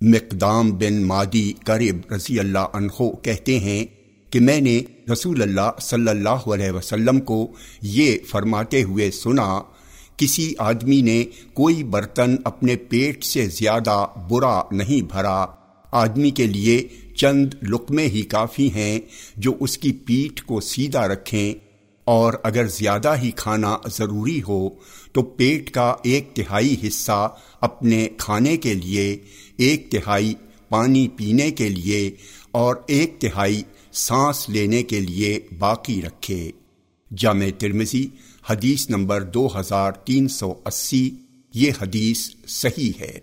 مقدام بن مادی کرب رضی اللہ عنہ کہتے ہیں کہ میں نے رسول اللہ صلی اللہ علیہ وسلم کو یہ فرماتے ہوئے سنا، کسی آدمی نے کوئی برتن اپنے پیٹ سے زیادہ برا نہیں بھرا۔ آدمی کے لیے چند لقمے ہی کافی ہیں جو اس کی پیٹھ کو سیدھا رکھیں۔ اور اگر زیادہ ہی کھانا ضروری ہو، تو پیٹ کا ایک تہائی حصہ اپنے کھانے کے لیے، ایک تہائی پانی پینے کے لیے، اور ایک تہائی سانس لینے کے لیے باقی رکھے۔ جامع ترمزی حدیث نمبر دو ہزار تین سو اسی، یہ حدیث صحیح ہے۔